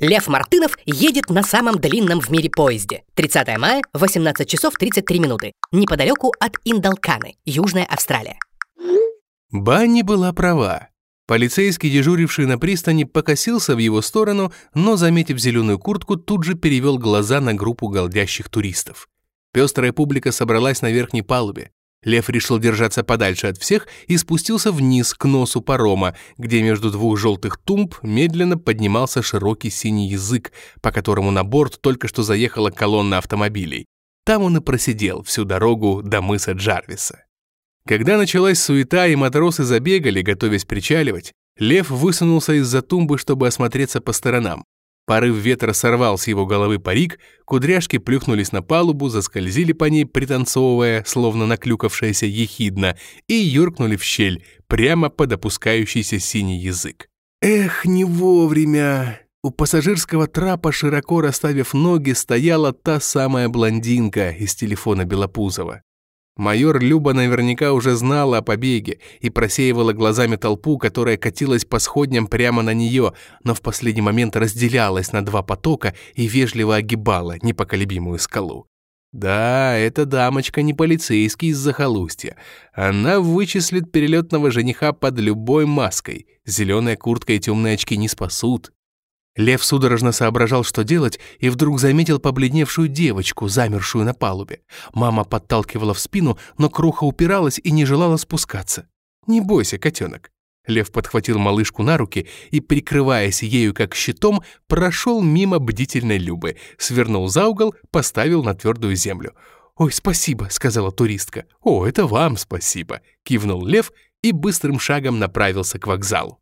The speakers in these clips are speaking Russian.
Лев Мартынов едет на самом длинном в мире поезде. 30 мая, 18 часов 33 минуты. Неподалеку от Индалканы, Южная Австралия. Банни была права. Полицейский, дежуривший на пристани, покосился в его сторону, но, заметив зеленую куртку, тут же перевел глаза на группу голдящих туристов. Пестрая публика собралась на верхней палубе. Лев решил держаться подальше от всех и спустился вниз к носу парома, где между двух желтых тумб медленно поднимался широкий синий язык, по которому на борт только что заехала колонна автомобилей. Там он и просидел всю дорогу до мыса Джарвиса. Когда началась суета и матросы забегали, готовясь причаливать, Лев высунулся из-за тумбы, чтобы осмотреться по сторонам. Порыв ветра сорвал с его головы парик, кудряшки плюхнулись на палубу, заскользили по ней, пританцовывая, словно наклюкавшаяся ехидна, и юркнули в щель, прямо под опускающийся синий язык. Эх, не вовремя! У пассажирского трапа, широко расставив ноги, стояла та самая блондинка из телефона Белопузова. Майор Люба наверняка уже знала о побеге и просеивала глазами толпу, которая катилась по сходням прямо на нее, но в последний момент разделялась на два потока и вежливо огибала непоколебимую скалу. Да, эта дамочка не полицейский из захолустья. Она вычислит перелетного жениха под любой маской. Зеленая куртка и темные очки не спасут. Лев судорожно соображал, что делать, и вдруг заметил побледневшую девочку, замершую на палубе. Мама подталкивала в спину, но кроха упиралась и не желала спускаться. «Не бойся, котенок». Лев подхватил малышку на руки и, прикрываясь ею как щитом, прошел мимо бдительной Любы, свернул за угол, поставил на твердую землю. «Ой, спасибо», — сказала туристка. «О, это вам спасибо», — кивнул Лев и быстрым шагом направился к вокзалу.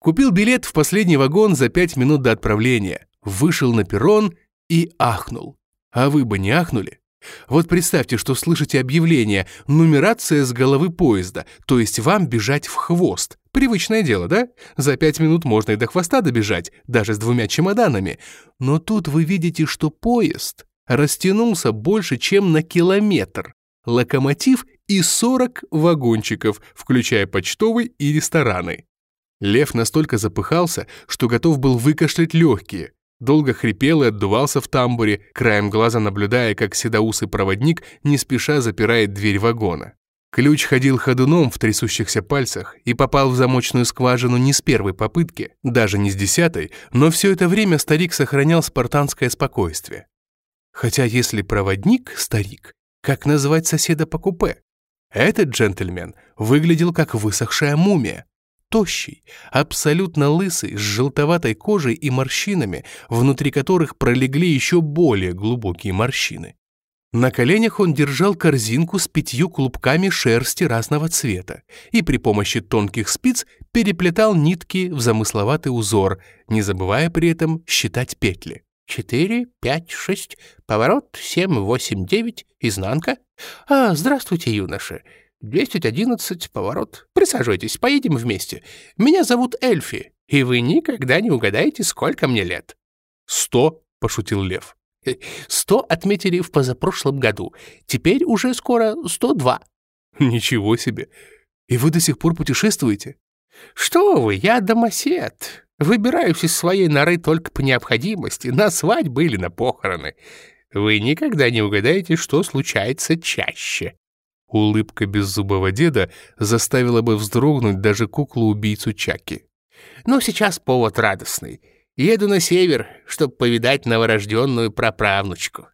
Купил билет в последний вагон за пять минут до отправления, вышел на перрон и ахнул. А вы бы не ахнули? Вот представьте, что слышите объявление «Нумерация с головы поезда», то есть вам бежать в хвост. Привычное дело, да? За пять минут можно и до хвоста добежать, даже с двумя чемоданами. Но тут вы видите, что поезд растянулся больше, чем на километр. Локомотив и 40 вагончиков, включая почтовый и рестораны. Лев настолько запыхался, что готов был выкашлять легкие. Долго хрипел и отдувался в тамбуре, краем глаза наблюдая, как седоусый проводник не спеша запирает дверь вагона. Ключ ходил ходуном в трясущихся пальцах и попал в замочную скважину не с первой попытки, даже не с десятой, но все это время старик сохранял спартанское спокойствие. Хотя если проводник – старик, как назвать соседа по купе? Этот джентльмен выглядел как высохшая мумия тощий, абсолютно лысый, с желтоватой кожей и морщинами, внутри которых пролегли еще более глубокие морщины. На коленях он держал корзинку с пятью клубками шерсти разного цвета и при помощи тонких спиц переплетал нитки в замысловатый узор, не забывая при этом считать петли. «Четыре, пять, шесть, поворот, семь, восемь, девять, изнанка. А, здравствуйте, юноши. 211, поворот. Присаживайтесь, поедем вместе. Меня зовут Эльфи, и вы никогда не угадаете, сколько мне лет». «Сто», — пошутил Лев. «Э, «Сто отметили в позапрошлом году. Теперь уже скоро сто два». «Ничего себе! И вы до сих пор путешествуете?» «Что вы, я домосед. Выбираюсь из своей норы только по необходимости, на свадьбы или на похороны. Вы никогда не угадаете, что случается чаще». Улыбка беззубого деда заставила бы вздрогнуть даже куклу-убийцу Чаки. «Ну, сейчас повод радостный. Еду на север, чтобы повидать новорожденную праправнучку».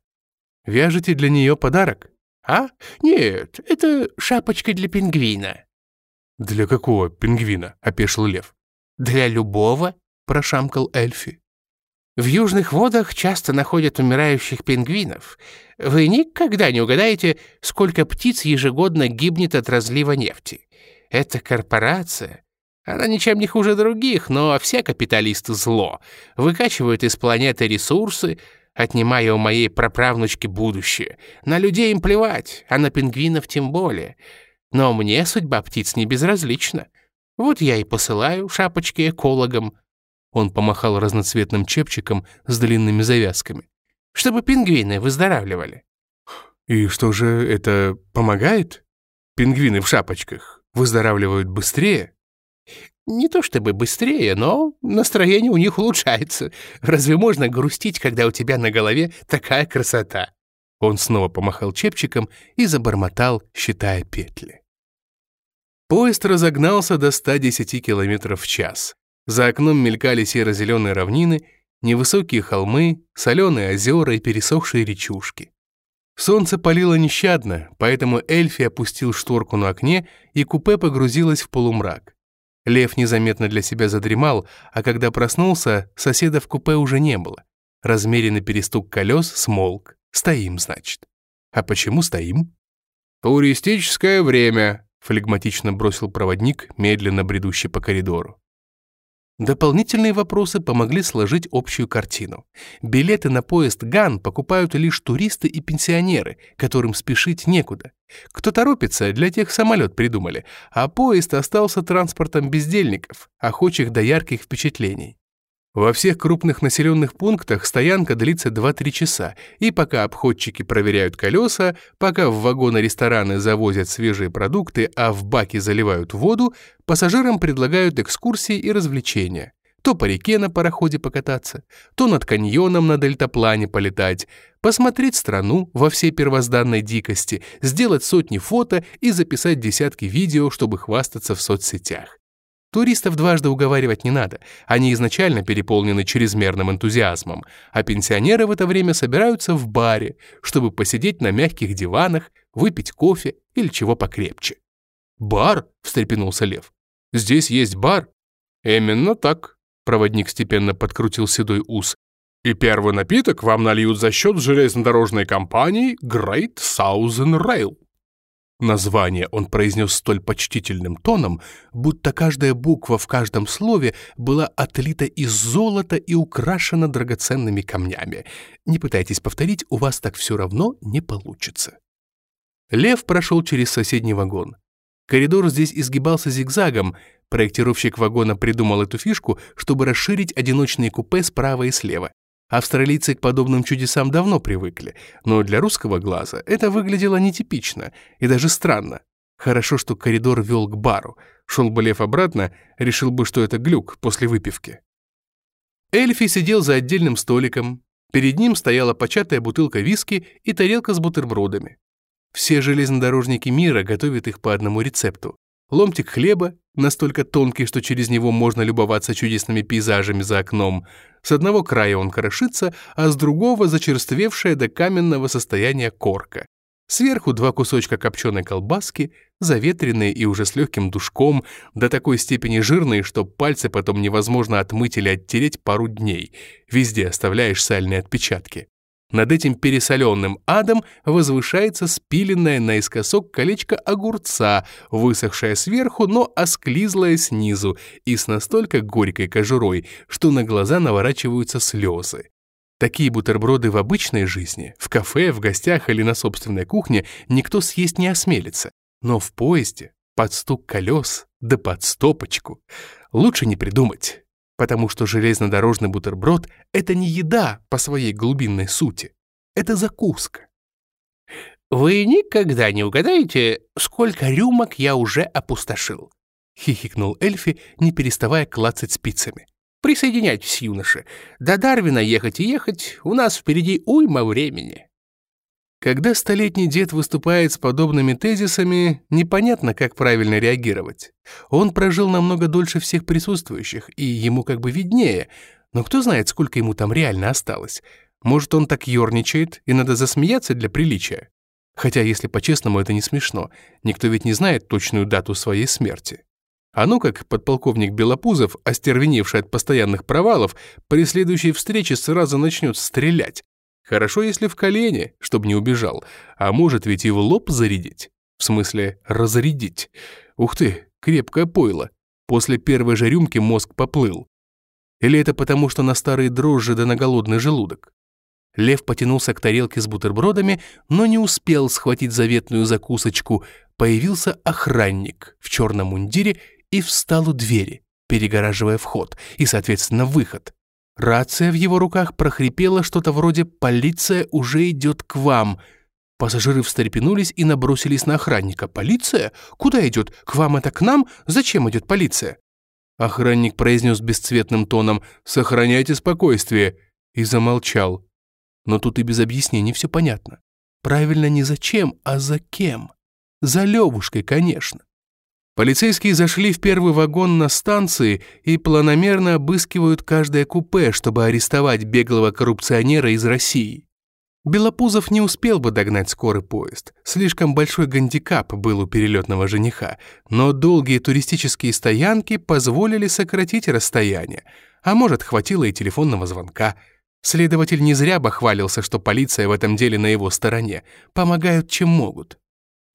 «Вяжете для нее подарок?» «А? Нет, это шапочка для пингвина». «Для какого пингвина?» — опешил лев. «Для любого», — прошамкал Эльфи. В южных водах часто находят умирающих пингвинов. Вы никогда не угадаете, сколько птиц ежегодно гибнет от разлива нефти. Это корпорация. Она ничем не хуже других, но все капиталисты зло. Выкачивают из планеты ресурсы, отнимая у моей праправнучки будущее. На людей им плевать, а на пингвинов тем более. Но мне судьба птиц не безразлична. Вот я и посылаю шапочки экологам, он помахал разноцветным чепчиком с длинными завязками. «Чтобы пингвины выздоравливали». «И что же, это помогает? Пингвины в шапочках выздоравливают быстрее?» Не то чтобы быстрее, но настроение у них улучшается. Разве можно грустить, когда у тебя на голове такая красота?» Он снова помахал чепчиком и забормотал, считая петли. Поезд разогнался до 110 км в час. За окном мелькали серо-зеленые равнины, невысокие холмы, соленые озера и пересохшие речушки. Солнце палило нещадно, поэтому Эльфи опустил шторку на окне, и купе погрузилось в полумрак. Лев незаметно для себя задремал, а когда проснулся, соседа в купе уже не было. Размеренный перестук колес смолк. Стоим, значит. А почему стоим? «Туристическое время», — флегматично бросил проводник, медленно бредущий по коридору. Дополнительные вопросы помогли сложить общую картину. Билеты на поезд ГАН покупают лишь туристы и пенсионеры, которым спешить некуда. Кто торопится, для тех самолет придумали, а поезд остался транспортом бездельников, охочих до ярких впечатлений. Во всех крупных населенных пунктах стоянка длится 2-3 часа, и пока обходчики проверяют колеса, пока в вагоны-рестораны завозят свежие продукты, а в баки заливают воду, пассажирам предлагают экскурсии и развлечения. То по реке на пароходе покататься, то над каньоном на дельтаплане полетать, посмотреть страну во всей первозданной дикости, сделать сотни фото и записать десятки видео, чтобы хвастаться в соцсетях. Туристов дважды уговаривать не надо, они изначально переполнены чрезмерным энтузиазмом, а пенсионеры в это время собираются в баре, чтобы посидеть на мягких диванах, выпить кофе или чего покрепче. «Бар?» — встрепенулся Лев. «Здесь есть бар?» «Именно так», — проводник степенно подкрутил седой ус. «И первый напиток вам нальют за счет железнодорожной компании Great Southern Rail». Название он произнес столь почтительным тоном, будто каждая буква в каждом слове была отлита из золота и украшена драгоценными камнями. Не пытайтесь повторить, у вас так все равно не получится. Лев прошел через соседний вагон. Коридор здесь изгибался зигзагом. Проектировщик вагона придумал эту фишку, чтобы расширить одиночные купе справа и слева. Австралийцы к подобным чудесам давно привыкли, но для русского глаза это выглядело нетипично и даже странно. Хорошо, что коридор вел к бару. Шел бы Лев обратно, решил бы, что это глюк после выпивки. Эльфи сидел за отдельным столиком. Перед ним стояла початая бутылка виски и тарелка с бутербродами. Все железнодорожники мира готовят их по одному рецепту. Ломтик хлеба, настолько тонкий, что через него можно любоваться чудесными пейзажами за окном. С одного края он крошится, а с другого зачерствевшая до каменного состояния корка. Сверху два кусочка копченой колбаски, заветренные и уже с легким душком, до такой степени жирные, что пальцы потом невозможно отмыть или оттереть пару дней. Везде оставляешь сальные отпечатки. Над этим пересоленным адом возвышается спиленное наискосок колечко огурца, высохшее сверху, но осклизлое снизу и с настолько горькой кожурой, что на глаза наворачиваются слезы. Такие бутерброды в обычной жизни, в кафе, в гостях или на собственной кухне никто съесть не осмелится. Но в поезде, под стук колес, да под стопочку, лучше не придумать потому что железнодорожный бутерброд — это не еда по своей глубинной сути, это закуска. «Вы никогда не угадаете, сколько рюмок я уже опустошил?» — хихикнул Эльфи, не переставая клацать спицами. «Присоединяйтесь, юноши. До Дарвина ехать и ехать, у нас впереди уйма времени». Когда столетний дед выступает с подобными тезисами, непонятно, как правильно реагировать. Он прожил намного дольше всех присутствующих, и ему как бы виднее, но кто знает, сколько ему там реально осталось. Может, он так ерничает, и надо засмеяться для приличия. Хотя, если по-честному, это не смешно. Никто ведь не знает точную дату своей смерти. А ну как подполковник Белопузов, остервеневший от постоянных провалов, при следующей встрече сразу начнет стрелять, Хорошо, если в колени, чтобы не убежал, а может ведь и в лоб зарядить. В смысле, разрядить. Ух ты, крепкое пойло. После первой же рюмки мозг поплыл. Или это потому, что на старые дрожжи да на голодный желудок? Лев потянулся к тарелке с бутербродами, но не успел схватить заветную закусочку. Появился охранник в черном мундире и встал у двери, перегораживая вход и, соответственно, выход. Рация в его руках прохрипела что-то вроде «Полиция уже идет к вам». Пассажиры встрепенулись и набросились на охранника. «Полиция? Куда идет? К вам это к нам? Зачем идет полиция?» Охранник произнес бесцветным тоном «Сохраняйте спокойствие» и замолчал. Но тут и без объяснений все понятно. Правильно не зачем, а за кем. За Левушкой, конечно. Полицейские зашли в первый вагон на станции и планомерно обыскивают каждое купе, чтобы арестовать беглого коррупционера из России. Белопузов не успел бы догнать скорый поезд. Слишком большой гандикап был у перелетного жениха. Но долгие туристические стоянки позволили сократить расстояние. А может, хватило и телефонного звонка. Следователь не зря бы хвалился, что полиция в этом деле на его стороне. Помогают, чем могут.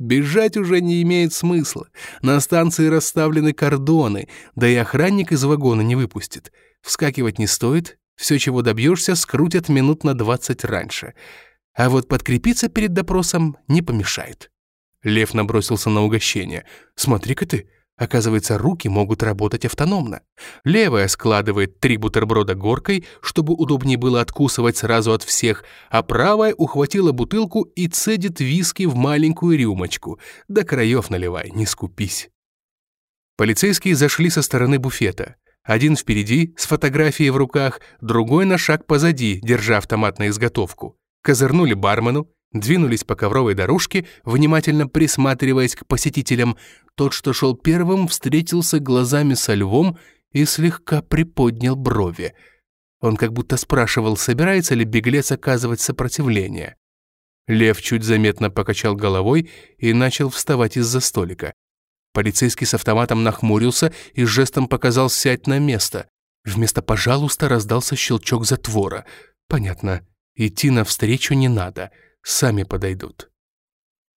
Бежать уже не имеет смысла. На станции расставлены кордоны, да и охранник из вагона не выпустит. Вскакивать не стоит, все, чего добьешься, скрутят минут на 20 раньше. А вот подкрепиться перед допросом не помешает. Лев набросился на угощение. «Смотри-ка ты, оказывается, руки могут работать автономно. Левая складывает три бутерброда горкой, чтобы удобнее было откусывать сразу от всех, а правая ухватила бутылку и цедит виски в маленькую рюмочку. До краев наливай, не скупись». Полицейские зашли со стороны буфета. Один впереди, с фотографией в руках, другой на шаг позади, держа автомат на изготовку. Козырнули бармену, двинулись по ковровой дорожке, внимательно присматриваясь к посетителям. Тот, что шел первым, встретился глазами со львом и слегка приподнял брови. Он как будто спрашивал, собирается ли беглец оказывать сопротивление. Лев чуть заметно покачал головой и начал вставать из-за столика. Полицейский с автоматом нахмурился и жестом показал сядь на место. Вместо «пожалуйста» раздался щелчок затвора. Понятно, идти навстречу не надо, сами подойдут.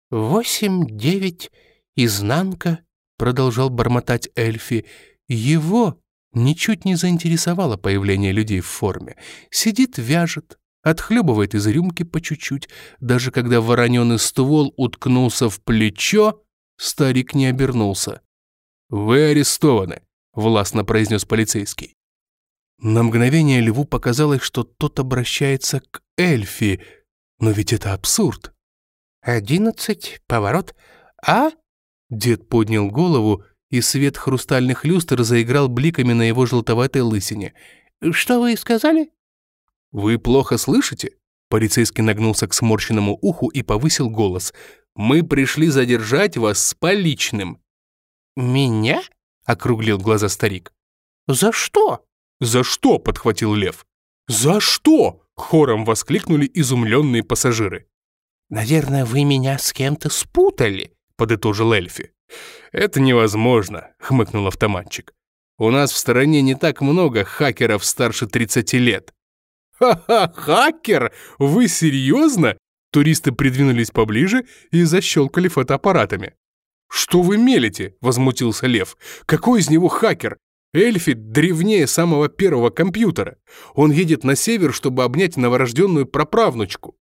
«Восемь, девять, изнанка», — продолжал бормотать Эльфи. Его ничуть не заинтересовало появление людей в форме. Сидит, вяжет, отхлебывает из рюмки по чуть-чуть. Даже когда вороненый ствол уткнулся в плечо, Старик не обернулся. «Вы арестованы», — властно произнес полицейский. На мгновение Льву показалось, что тот обращается к Эльфи, но ведь это абсурд. «Одиннадцать, поворот, а?» Дед поднял голову, и свет хрустальных люстр заиграл бликами на его желтоватой лысине. «Что вы сказали?» «Вы плохо слышите?» Полицейский нагнулся к сморщенному уху и повысил голос. Мы пришли задержать вас с поличным». «Меня?» — округлил глаза старик. «За что?» «За что?» — подхватил Лев. «За что?» — хором воскликнули изумленные пассажиры. «Наверное, вы меня с кем-то спутали», — подытожил Эльфи. «Это невозможно», — хмыкнул автоматчик. «У нас в стороне не так много хакеров старше 30 лет». «Ха-ха, хакер? Вы серьезно?» Туристы придвинулись поближе и защелкали фотоаппаратами. «Что вы мелите?» – возмутился Лев. «Какой из него хакер? Эльфи древнее самого первого компьютера. Он едет на север, чтобы обнять новорожденную праправнучку».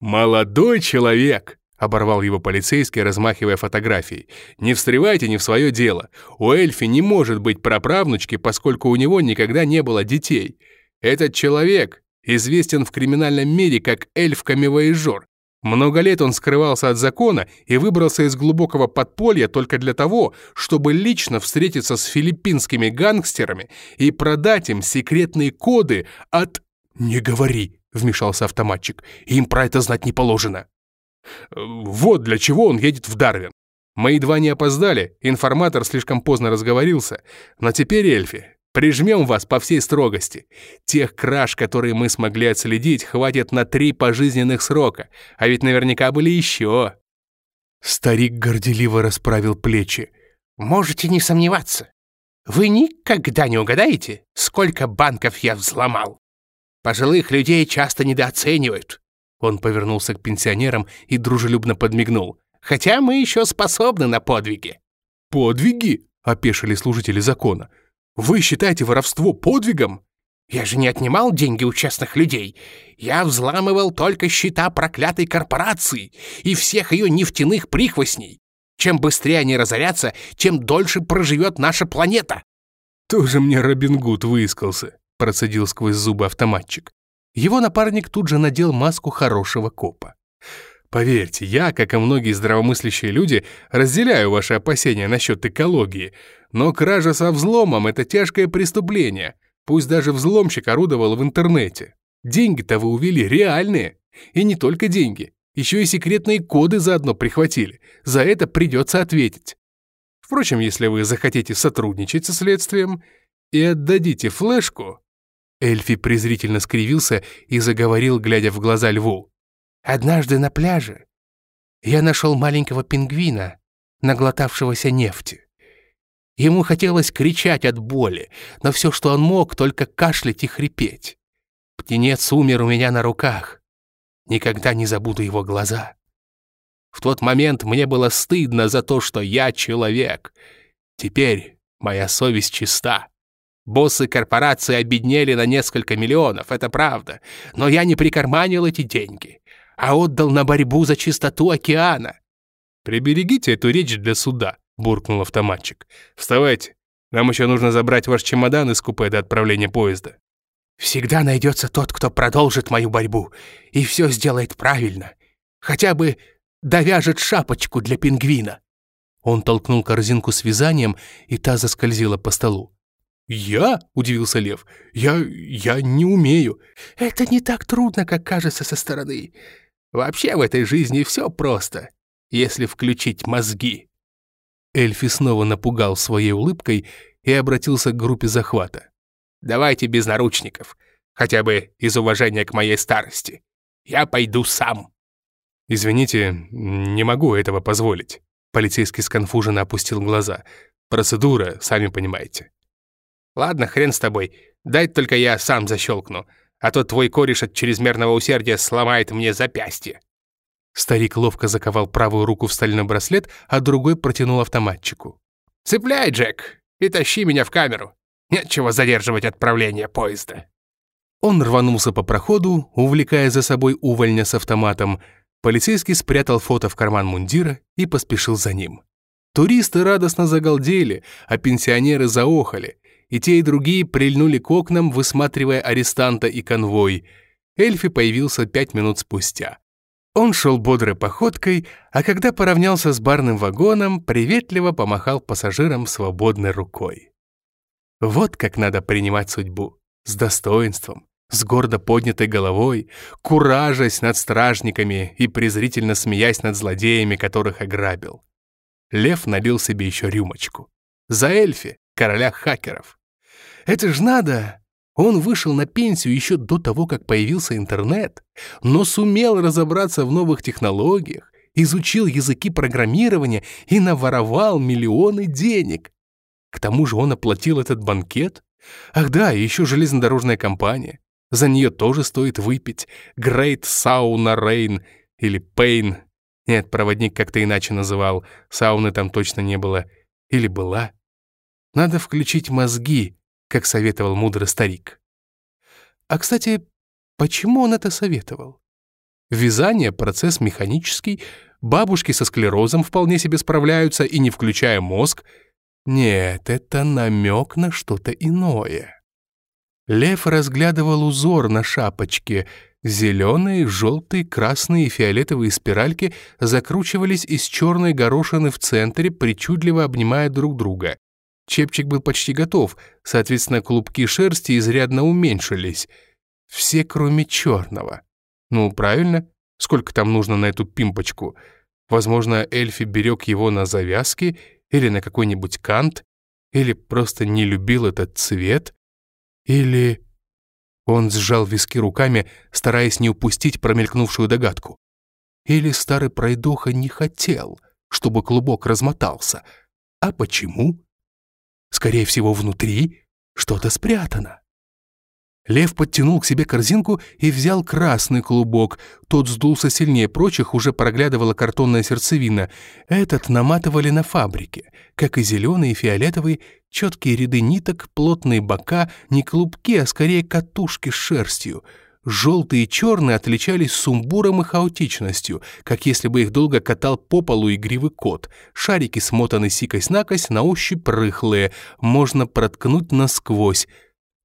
«Молодой человек!» – оборвал его полицейский, размахивая фотографией. «Не встревайте не в свое дело. У Эльфи не может быть праправнучки, поскольку у него никогда не было детей. Этот человек известен в криминальном мире как эльф-камевоежор. Много лет он скрывался от закона и выбрался из глубокого подполья только для того, чтобы лично встретиться с филиппинскими гангстерами и продать им секретные коды от... «Не говори», — вмешался автоматчик, — «им про это знать не положено». Вот для чего он едет в Дарвин. Мы едва не опоздали, информатор слишком поздно разговорился, но теперь, Эльфи, Прижмем вас по всей строгости. Тех краж, которые мы смогли отследить, хватит на три пожизненных срока, а ведь наверняка были еще». Старик горделиво расправил плечи. «Можете не сомневаться. Вы никогда не угадаете, сколько банков я взломал. Пожилых людей часто недооценивают». Он повернулся к пенсионерам и дружелюбно подмигнул. «Хотя мы еще способны на подвиги». «Подвиги?» — опешили служители закона. Вы считаете воровство подвигом? Я же не отнимал деньги у честных людей. Я взламывал только счета проклятой корпорации и всех ее нефтяных прихвостней. Чем быстрее они разорятся, тем дольше проживет наша планета. Тоже мне Робин Гуд выискался, процедил сквозь зубы автоматчик. Его напарник тут же надел маску хорошего копа. Поверьте, я, как и многие здравомыслящие люди, разделяю ваши опасения насчет экологии, но кража со взломом — это тяжкое преступление, пусть даже взломщик орудовал в интернете. Деньги-то вы увели реальные. И не только деньги, еще и секретные коды заодно прихватили. За это придется ответить. Впрочем, если вы захотите сотрудничать со следствием и отдадите флешку...» Эльфи презрительно скривился и заговорил, глядя в глаза льву. «Однажды на пляже я нашел маленького пингвина, наглотавшегося нефти. Ему хотелось кричать от боли, но все, что он мог, только кашлять и хрипеть. Птенец умер у меня на руках. Никогда не забуду его глаза. В тот момент мне было стыдно за то, что я человек. Теперь моя совесть чиста. Боссы корпорации обеднели на несколько миллионов, это правда. Но я не прикарманил эти деньги, а отдал на борьбу за чистоту океана. «Приберегите эту речь для суда», — буркнул автоматчик. «Вставайте, нам еще нужно забрать ваш чемодан из купе до отправления поезда». «Всегда найдется тот, кто продолжит мою борьбу и все сделает правильно. Хотя бы довяжет шапочку для пингвина». Он толкнул корзинку с вязанием, и та заскользила по столу. «Я?» — удивился Лев. «Я... я не умею». «Это не так трудно, как кажется со стороны. Вообще в этой жизни все просто, если включить мозги». Эльфи снова напугал своей улыбкой и обратился к группе захвата. «Давайте без наручников, хотя бы из уважения к моей старости. Я пойду сам». «Извините, не могу этого позволить». Полицейский сконфуженно опустил глаза. «Процедура, сами понимаете». «Ладно, хрен с тобой. Дай только я сам защелкну, а то твой кореш от чрезмерного усердия сломает мне запястье». Старик ловко заковал правую руку в стальной браслет, а другой протянул автоматчику. «Цепляй, Джек, и тащи меня в камеру. Нечего задерживать отправление поезда». Он рванулся по проходу, увлекая за собой увольня с автоматом. Полицейский спрятал фото в карман мундира и поспешил за ним. Туристы радостно загалдели, а пенсионеры заохали и те, и другие прильнули к окнам, высматривая арестанта и конвой. Эльфи появился пять минут спустя. Он шел бодрой походкой, а когда поравнялся с барным вагоном, приветливо помахал пассажирам свободной рукой. Вот как надо принимать судьбу. С достоинством, с гордо поднятой головой, куражась над стражниками и презрительно смеясь над злодеями, которых ограбил. Лев налил себе еще рюмочку. За Эльфи, короля хакеров. Это ж надо! Он вышел на пенсию еще до того, как появился интернет, но сумел разобраться в новых технологиях, изучил языки программирования и наворовал миллионы денег. К тому же он оплатил этот банкет. Ах да, еще железнодорожная компания. За нее тоже стоит выпить. Great Sauna Rain или Pain. Нет, проводник как-то иначе называл. Сауны там точно не было. Или была. Надо включить мозги, как советовал мудрый старик. А, кстати, почему он это советовал? Вязание — процесс механический, бабушки со склерозом вполне себе справляются и не включая мозг. Нет, это намек на что-то иное. Лев разглядывал узор на шапочке. Зеленые, желтые, красные и фиолетовые спиральки закручивались из черной горошины в центре, причудливо обнимая друг друга. Чепчик был почти готов, соответственно, клубки шерсти изрядно уменьшились. Все, кроме черного. Ну, правильно, сколько там нужно на эту пимпочку? Возможно, Эльфи берег его на завязке или на какой-нибудь кант, или просто не любил этот цвет, или... Он сжал виски руками, стараясь не упустить промелькнувшую догадку. Или старый пройдоха не хотел, чтобы клубок размотался. А почему? Скорее всего, внутри что-то спрятано. Лев подтянул к себе корзинку и взял красный клубок. Тот сдулся сильнее прочих, уже проглядывала картонная сердцевина. Этот наматывали на фабрике. Как и зеленый и фиолетовый, четкие ряды ниток, плотные бока, не клубки, а скорее катушки с шерстью — Желтые и черные отличались сумбуром и хаотичностью, как если бы их долго катал по полу игривый кот. Шарики смотаны сикость-накость, на ощупь рыхлые, можно проткнуть насквозь.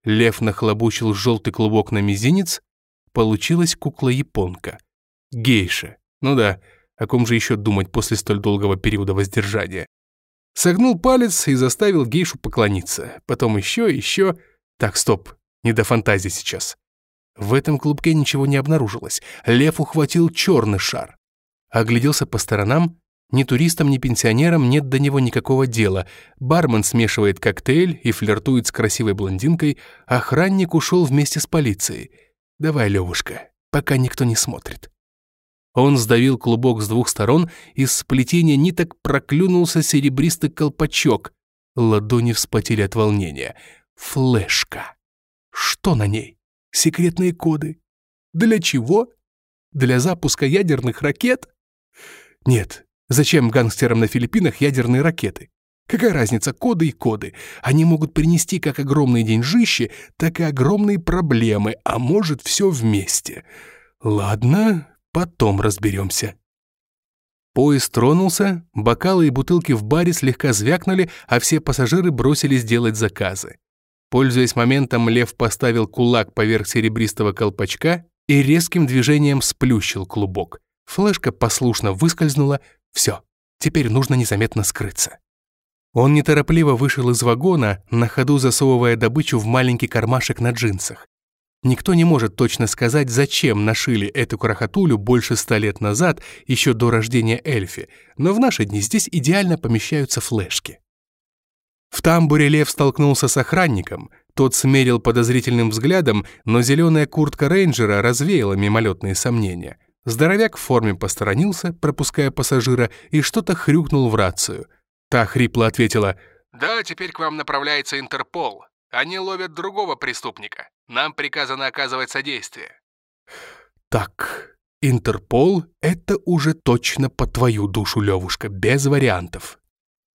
Лев нахлобучил желтый клубок на мизинец, получилась кукла-японка. Гейша. Ну да, о ком же еще думать после столь долгого периода воздержания? Согнул палец и заставил гейшу поклониться. Потом еще, еще... Так, стоп, не до фантазии сейчас. В этом клубке ничего не обнаружилось. Лев ухватил черный шар. Огляделся по сторонам. Ни туристам, ни пенсионерам нет до него никакого дела. Бармен смешивает коктейль и флиртует с красивой блондинкой. Охранник ушел вместе с полицией. «Давай, Левушка, пока никто не смотрит». Он сдавил клубок с двух сторон, из сплетения ниток проклюнулся серебристый колпачок. Ладони вспотели от волнения. Флешка. Что на ней? Секретные коды. Для чего? Для запуска ядерных ракет? Нет, зачем гангстерам на Филиппинах ядерные ракеты? Какая разница, коды и коды? Они могут принести как огромные деньжищи, так и огромные проблемы, а может, все вместе. Ладно, Потом разберемся. Поезд тронулся, бокалы и бутылки в баре слегка звякнули, а все пассажиры бросились делать заказы. Пользуясь моментом, Лев поставил кулак поверх серебристого колпачка и резким движением сплющил клубок. Флешка послушно выскользнула. Все, теперь нужно незаметно скрыться. Он неторопливо вышел из вагона, на ходу засовывая добычу в маленький кармашек на джинсах. Никто не может точно сказать, зачем нашили эту крохотулю больше ста лет назад, еще до рождения Эльфи, но в наши дни здесь идеально помещаются флешки. В тамбуре Лев столкнулся с охранником. Тот смерил подозрительным взглядом, но зеленая куртка рейнджера развеяла мимолетные сомнения. Здоровяк в форме посторонился, пропуская пассажира, и что-то хрюкнул в рацию. Та хрипло ответила «Да, теперь к вам направляется Интерпол. Они ловят другого преступника. Нам приказано оказывать содействие». «Так, Интерпол — это уже точно по твою душу, Левушка, без вариантов».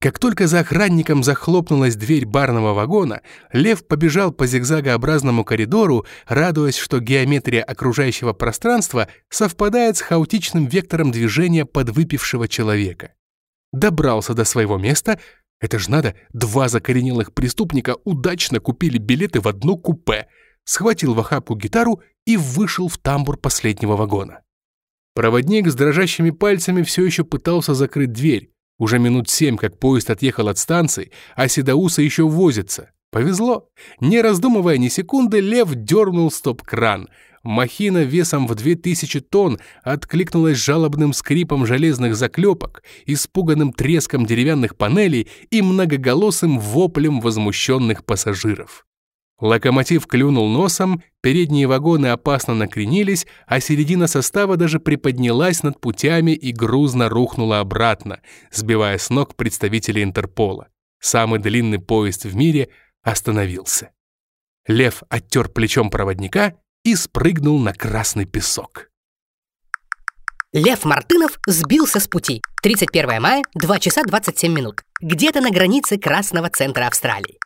Как только за охранником захлопнулась дверь барного вагона, Лев побежал по зигзагообразному коридору, радуясь, что геометрия окружающего пространства совпадает с хаотичным вектором движения подвыпившего человека. Добрался до своего места — это ж надо, два закоренелых преступника удачно купили билеты в одно купе, схватил в охапку гитару и вышел в тамбур последнего вагона. Проводник с дрожащими пальцами все еще пытался закрыть дверь. Уже минут семь, как поезд отъехал от станции, а Седауса еще возится. Повезло. Не раздумывая ни секунды, Лев дернул стоп-кран — Махина весом в 2000 тонн откликнулась жалобным скрипом железных заклепок, испуганным треском деревянных панелей и многоголосым воплем возмущенных пассажиров. Локомотив клюнул носом, передние вагоны опасно накренились, а середина состава даже приподнялась над путями и грузно рухнула обратно, сбивая с ног представителей Интерпола. Самый длинный поезд в мире остановился. Лев оттер плечом проводника и спрыгнул на красный песок. Лев Мартынов сбился с пути. 31 мая, 2 часа 27 минут. Где-то на границе Красного центра Австралии.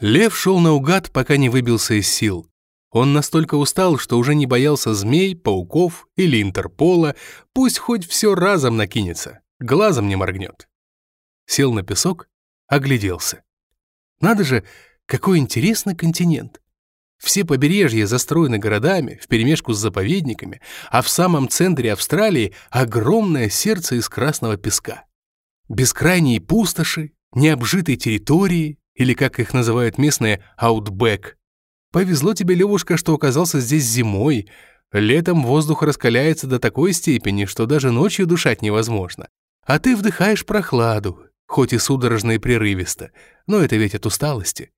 Лев шел наугад, пока не выбился из сил. Он настолько устал, что уже не боялся змей, пауков или Интерпола, пусть хоть все разом накинется, глазом не моргнет. Сел на песок, огляделся. Надо же, какой интересный континент. Все побережья застроены городами, вперемешку с заповедниками, а в самом центре Австралии огромное сердце из красного песка. Бескрайние пустоши, необжитые территории, или, как их называют местные, аутбэк. Повезло тебе, Левушка, что оказался здесь зимой. Летом воздух раскаляется до такой степени, что даже ночью дышать невозможно. А ты вдыхаешь прохладу, хоть и судорожно и прерывисто, но это ведь от усталости.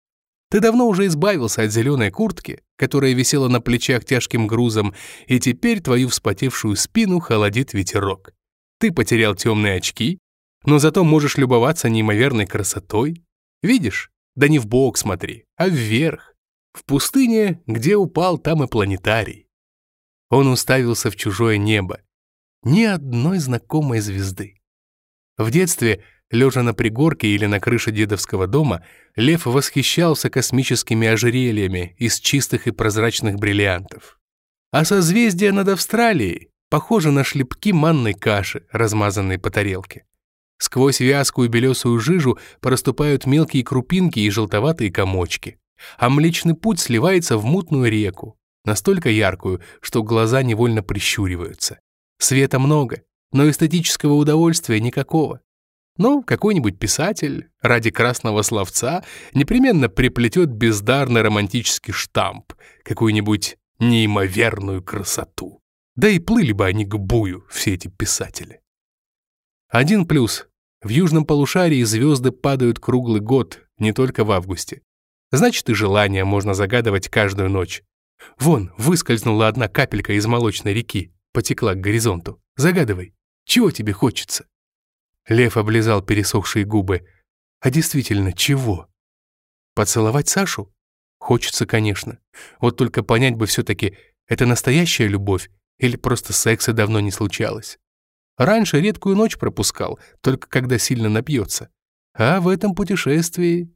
Ты давно уже избавился от зеленой куртки, которая висела на плечах тяжким грузом, и теперь твою вспотевшую спину холодит ветерок. Ты потерял темные очки, но зато можешь любоваться неимоверной красотой. Видишь? Да не в бок смотри, а вверх. В пустыне, где упал, там и планетарий. Он уставился в чужое небо. Ни одной знакомой звезды. В детстве Лежа на пригорке или на крыше дедовского дома, Лев восхищался космическими ожерельями из чистых и прозрачных бриллиантов. А созвездие над Австралией похоже на шлепки манной каши, размазанной по тарелке. Сквозь вязкую белесую жижу проступают мелкие крупинки и желтоватые комочки, а Млечный Путь сливается в мутную реку, настолько яркую, что глаза невольно прищуриваются. Света много, но эстетического удовольствия никакого. Но какой-нибудь писатель ради красного словца непременно приплетет бездарный романтический штамп, какую-нибудь неимоверную красоту. Да и плыли бы они к бую, все эти писатели. Один плюс. В южном полушарии звезды падают круглый год, не только в августе. Значит, и желания можно загадывать каждую ночь. Вон, выскользнула одна капелька из молочной реки, потекла к горизонту. Загадывай, чего тебе хочется? Лев облизал пересохшие губы. А действительно, чего? Поцеловать Сашу? Хочется, конечно. Вот только понять бы все-таки, это настоящая любовь или просто секса давно не случалось. Раньше редкую ночь пропускал, только когда сильно напьется. А в этом путешествии...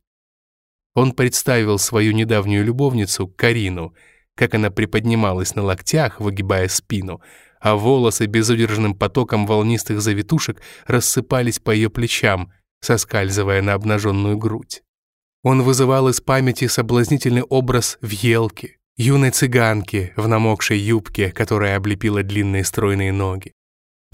Он представил свою недавнюю любовницу, Карину, как она приподнималась на локтях, выгибая спину, а волосы безудержным потоком волнистых завитушек рассыпались по ее плечам, соскальзывая на обнаженную грудь. Он вызывал из памяти соблазнительный образ в елке, юной цыганки в намокшей юбке, которая облепила длинные стройные ноги.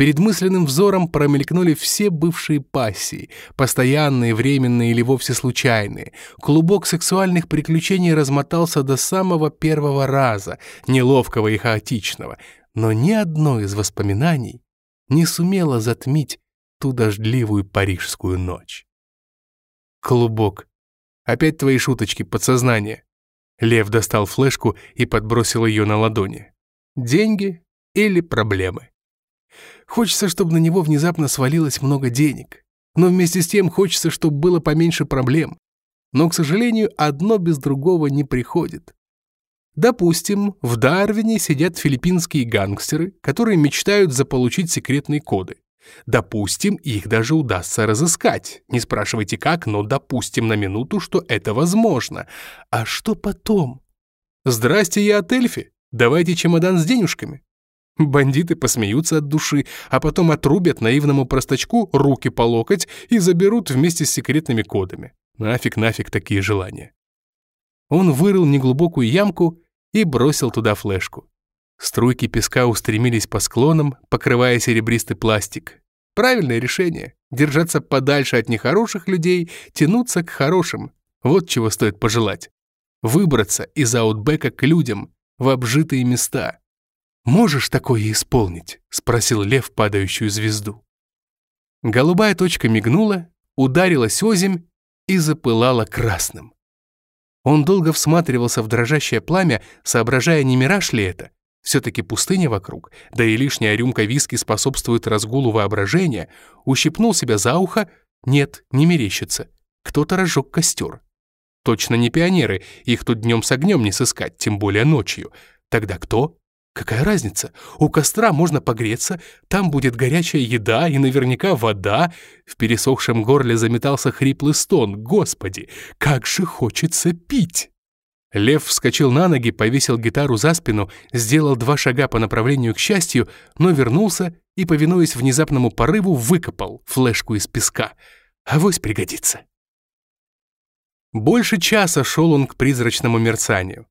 Перед мысленным взором промелькнули все бывшие пассии, постоянные, временные или вовсе случайные. Клубок сексуальных приключений размотался до самого первого раза, неловкого и хаотичного, но ни одно из воспоминаний не сумело затмить ту дождливую парижскую ночь. Клубок. Опять твои шуточки, подсознание. Лев достал флешку и подбросил ее на ладони. Деньги или проблемы? Хочется, чтобы на него внезапно свалилось много денег. Но вместе с тем хочется, чтобы было поменьше проблем. Но, к сожалению, одно без другого не приходит. Допустим, в Дарвине сидят филиппинские гангстеры, которые мечтают заполучить секретные коды. Допустим, их даже удастся разыскать. Не спрашивайте как, но допустим на минуту, что это возможно. А что потом? Здрасте, я от Эльфи. Давайте чемодан с денежками. Бандиты посмеются от души, а потом отрубят наивному простачку руки по локоть и заберут вместе с секретными кодами. Нафиг, нафиг такие желания. Он вырыл неглубокую ямку и бросил туда флешку. Струйки песка устремились по склонам, покрывая серебристый пластик. Правильное решение — держаться подальше от нехороших людей, тянуться к хорошим. Вот чего стоит пожелать. Выбраться из аутбека к людям, в обжитые места — «Можешь такое исполнить?» — спросил лев падающую звезду. Голубая точка мигнула, ударилась озимь и запылала красным. Он долго всматривался в дрожащее пламя, соображая, не мираж ли это. Все-таки пустыня вокруг, да и лишняя рюмка виски способствует разгулу воображения. Ущипнул себя за ухо. Нет, не мерещится. Кто-то разжег костер. Точно не пионеры, их тут днем с огнем не сыскать, тем более ночью. Тогда кто? Какая разница? У костра можно погреться, там будет горячая еда и наверняка вода. В пересохшем горле заметался хриплый стон. Господи, как же хочется пить! Лев вскочил на ноги, повесил гитару за спину, сделал два шага по направлению к счастью, но вернулся и, повинуясь внезапному порыву, выкопал флешку из песка. Авось пригодится. Больше часа шел он к призрачному мерцанию.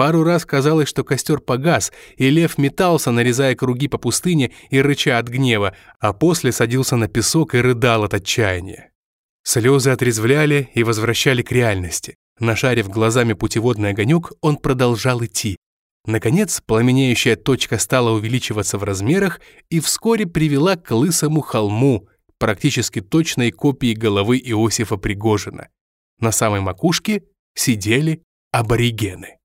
Пару раз казалось, что костер погас, и лев метался, нарезая круги по пустыне и рыча от гнева, а после садился на песок и рыдал от отчаяния. Слезы отрезвляли и возвращали к реальности. Нашарив глазами путеводный огонек, он продолжал идти. Наконец, пламенеющая точка стала увеличиваться в размерах и вскоре привела к лысому холму, практически точной копии головы Иосифа Пригожина. На самой макушке сидели аборигены.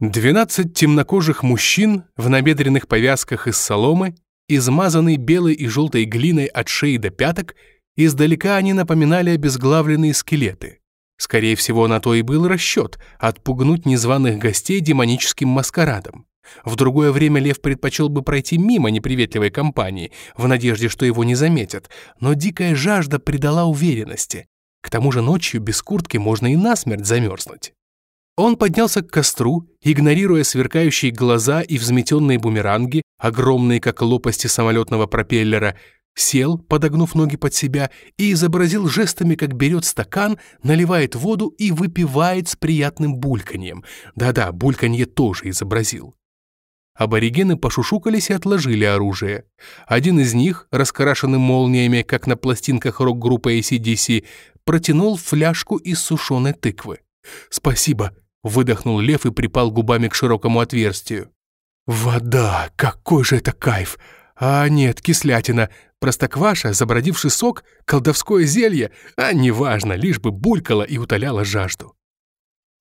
Двенадцать темнокожих мужчин в набедренных повязках из соломы, измазанные белой и желтой глиной от шеи до пяток, издалека они напоминали обезглавленные скелеты. Скорее всего, на то и был расчет — отпугнуть незваных гостей демоническим маскарадом. В другое время Лев предпочел бы пройти мимо неприветливой компании, в надежде, что его не заметят, но дикая жажда придала уверенности. К тому же ночью без куртки можно и насмерть замерзнуть. Он поднялся к костру, игнорируя сверкающие глаза и взметенные бумеранги, огромные, как лопасти самолетного пропеллера, сел, подогнув ноги под себя, и изобразил жестами, как берет стакан, наливает воду и выпивает с приятным бульканьем. Да-да, бульканье тоже изобразил. Аборигены пошушукались и отложили оружие. Один из них, раскрашенный молниями, как на пластинках рок-группы ACDC, протянул фляжку из сушеной тыквы. «Спасибо», — выдохнул лев и припал губами к широкому отверстию. «Вода! Какой же это кайф! А нет, кислятина, простокваша, забродивший сок, колдовское зелье, а неважно, лишь бы булькало и утоляло жажду».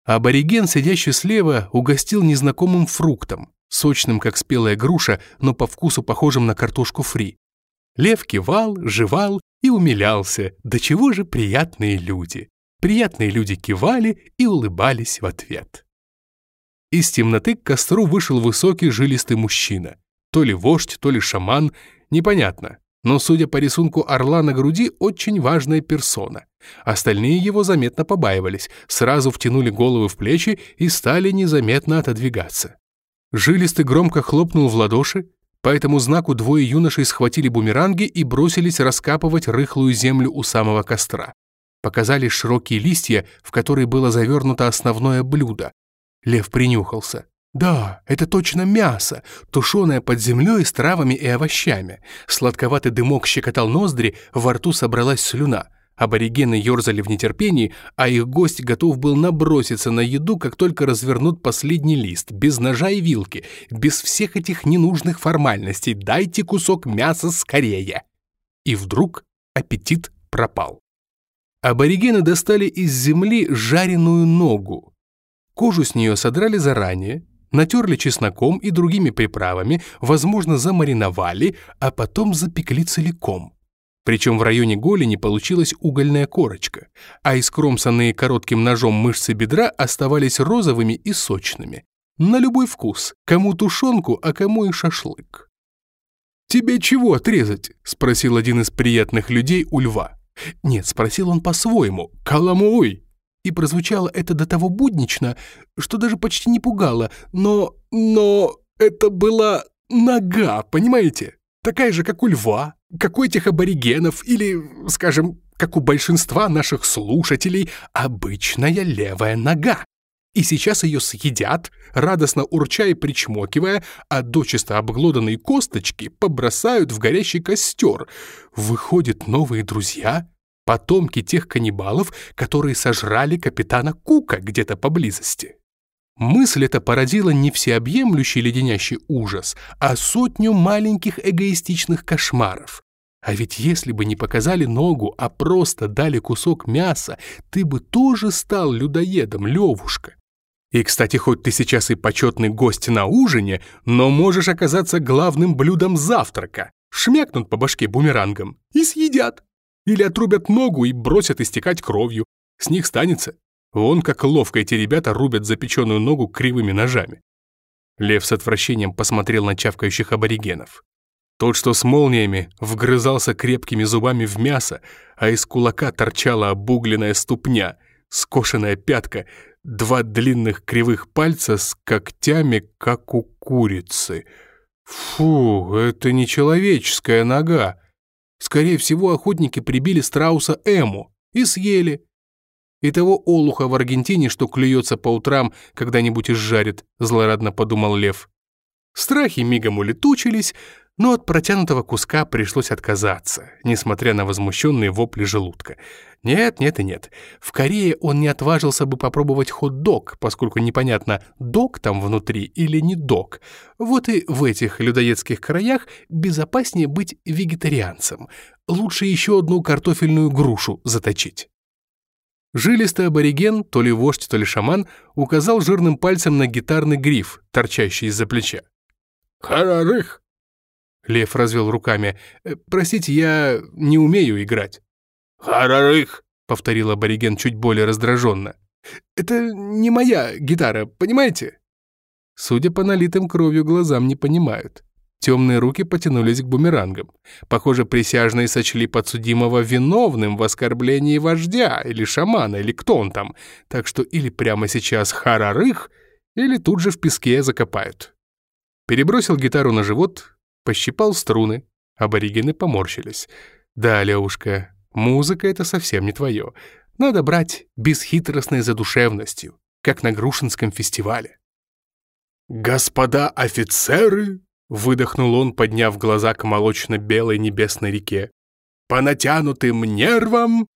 Абориген, сидящий слева, угостил незнакомым фруктом сочным, как спелая груша, но по вкусу похожим на картошку фри. Лев кивал, жевал и умилялся, до чего же приятные люди. Приятные люди кивали и улыбались в ответ. Из темноты к костру вышел высокий жилистый мужчина. То ли вождь, то ли шаман, непонятно. Но, судя по рисунку орла на груди, очень важная персона. Остальные его заметно побаивались, сразу втянули головы в плечи и стали незаметно отодвигаться. Жилистый громко хлопнул в ладоши, по этому знаку двое юношей схватили бумеранги и бросились раскапывать рыхлую землю у самого костра. Показались широкие листья, в которые было завернуто основное блюдо. Лев принюхался. Да, это точно мясо, тушеное под землей с травами и овощами. Сладковатый дымок щекотал ноздри, во рту собралась слюна. Аборигены ерзали в нетерпении, а их гость готов был наброситься на еду, как только развернут последний лист, без ножа и вилки, без всех этих ненужных формальностей. Дайте кусок мяса скорее. И вдруг аппетит пропал. Аборигены достали из земли жареную ногу. Кожу с нее содрали заранее, натерли чесноком и другими приправами, возможно, замариновали, а потом запекли целиком. Причем в районе голени получилась угольная корочка, а искромсанные коротким ножом мышцы бедра оставались розовыми и сочными. На любой вкус, кому тушенку, а кому и шашлык. «Тебе чего отрезать?» – спросил один из приятных людей у льва. Нет, спросил он по-своему, «Каламуй!» И прозвучало это до того буднично, что даже почти не пугало, но... но... это была нога, понимаете? Такая же, как у льва, как у этих аборигенов или, скажем, как у большинства наших слушателей, обычная левая нога. И сейчас ее съедят, радостно урча и причмокивая, а дочисто обглоданные косточки побросают в горящий костер. Выходят новые друзья, потомки тех каннибалов, которые сожрали капитана Кука где-то поблизости. Мысль эта породила не всеобъемлющий леденящий ужас, а сотню маленьких эгоистичных кошмаров. А ведь если бы не показали ногу, а просто дали кусок мяса, ты бы тоже стал людоедом, Левушка. И, кстати, хоть ты сейчас и почетный гость на ужине, но можешь оказаться главным блюдом завтрака. Шмякнут по башке бумерангом и съедят. Или отрубят ногу и бросят истекать кровью. С них станется. Вон как ловко эти ребята рубят запеченную ногу кривыми ножами. Лев с отвращением посмотрел на чавкающих аборигенов. Тот, что с молниями, вгрызался крепкими зубами в мясо, а из кулака торчала обугленная ступня, скошенная пятка, два длинных кривых пальца с когтями, как у курицы. Фу, это не человеческая нога. Скорее всего, охотники прибили страуса Эму и съели, и того олуха в Аргентине, что клюется по утрам, когда-нибудь изжарит, злорадно подумал Лев. Страхи мигом улетучились, но от протянутого куска пришлось отказаться, несмотря на возмущенные вопли желудка. Нет, нет и нет. В Корее он не отважился бы попробовать хот-дог, поскольку непонятно, дог там внутри или не дог. Вот и в этих людоедских краях безопаснее быть вегетарианцем. Лучше еще одну картофельную грушу заточить. Жилистый абориген, то ли вождь, то ли шаман, указал жирным пальцем на гитарный гриф, торчащий из-за плеча. «Харарых!» Лев развел руками. «Э, «Простите, я не умею играть». «Харарых!» — повторил абориген чуть более раздраженно. «Это не моя гитара, понимаете?» Судя по налитым кровью глазам, не понимают. Темные руки потянулись к бумерангам. Похоже, присяжные сочли подсудимого виновным в оскорблении вождя или шамана, или кто он там. Так что или прямо сейчас харарых, или тут же в песке закопают. Перебросил гитару на живот, пощипал струны. Аборигены поморщились. «Да, Левушка, музыка — это совсем не твое. Надо брать бесхитростной задушевностью, как на Грушинском фестивале». «Господа офицеры!» — выдохнул он, подняв глаза к молочно-белой небесной реке. «По натянутым нервам!»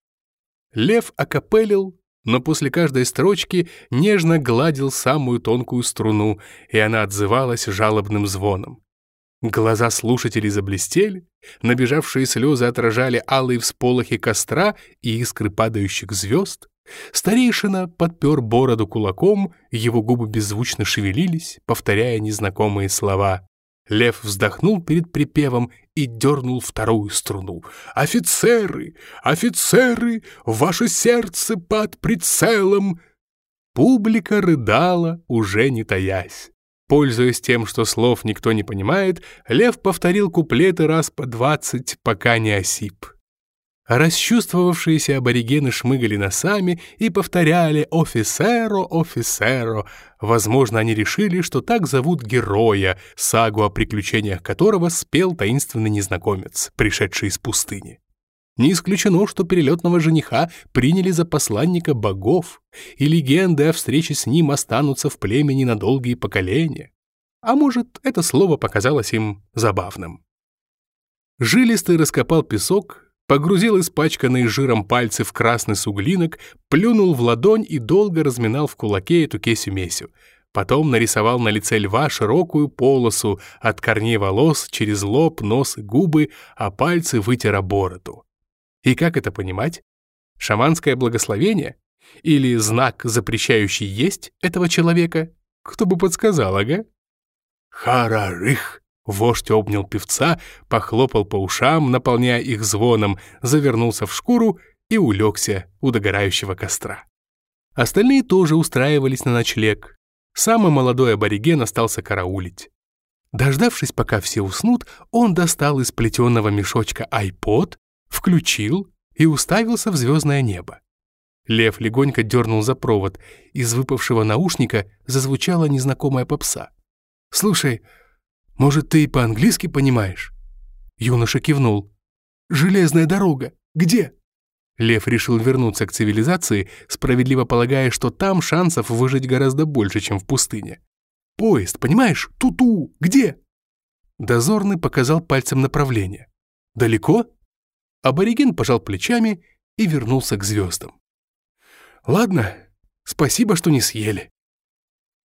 Лев окопелил, но после каждой строчки нежно гладил самую тонкую струну, и она отзывалась жалобным звоном. Глаза слушателей заблестели, набежавшие слезы отражали алые всполохи костра и искры падающих звезд. Старейшина подпер бороду кулаком, его губы беззвучно шевелились, повторяя незнакомые слова. Лев вздохнул перед припевом и дернул вторую струну. «Офицеры! Офицеры! Ваше сердце под прицелом!» Публика рыдала, уже не таясь. Пользуясь тем, что слов никто не понимает, Лев повторил куплеты раз по двадцать, пока не осип. Расчувствовавшиеся аборигены шмыгали носами и повторяли «Офисеро, офисеро». Возможно, они решили, что так зовут героя, сагу о приключениях которого спел таинственный незнакомец, пришедший из пустыни. Не исключено, что перелетного жениха приняли за посланника богов, и легенды о встрече с ним останутся в племени на долгие поколения. А может, это слово показалось им забавным. Жилистый раскопал песок, погрузил испачканные жиром пальцы в красный суглинок, плюнул в ладонь и долго разминал в кулаке эту кесю-месю. Потом нарисовал на лице льва широкую полосу от корней волос через лоб, нос губы, а пальцы вытер бороду. И как это понимать? Шаманское благословение? Или знак, запрещающий есть этого человека? Кто бы подсказал, ага? Харарых! Вождь обнял певца, похлопал по ушам, наполняя их звоном, завернулся в шкуру и улегся у догорающего костра. Остальные тоже устраивались на ночлег. Самый молодой абориген остался караулить. Дождавшись, пока все уснут, он достал из плетеного мешочка айпод включил и уставился в звездное небо. Лев легонько дернул за провод, из выпавшего наушника зазвучала незнакомая попса. «Слушай, может, ты и по-английски понимаешь?» Юноша кивнул. «Железная дорога! Где?» Лев решил вернуться к цивилизации, справедливо полагая, что там шансов выжить гораздо больше, чем в пустыне. «Поезд, понимаешь? Ту-ту! Где?» Дозорный показал пальцем направление. «Далеко?» Абориген пожал плечами и вернулся к звездам. «Ладно, спасибо, что не съели».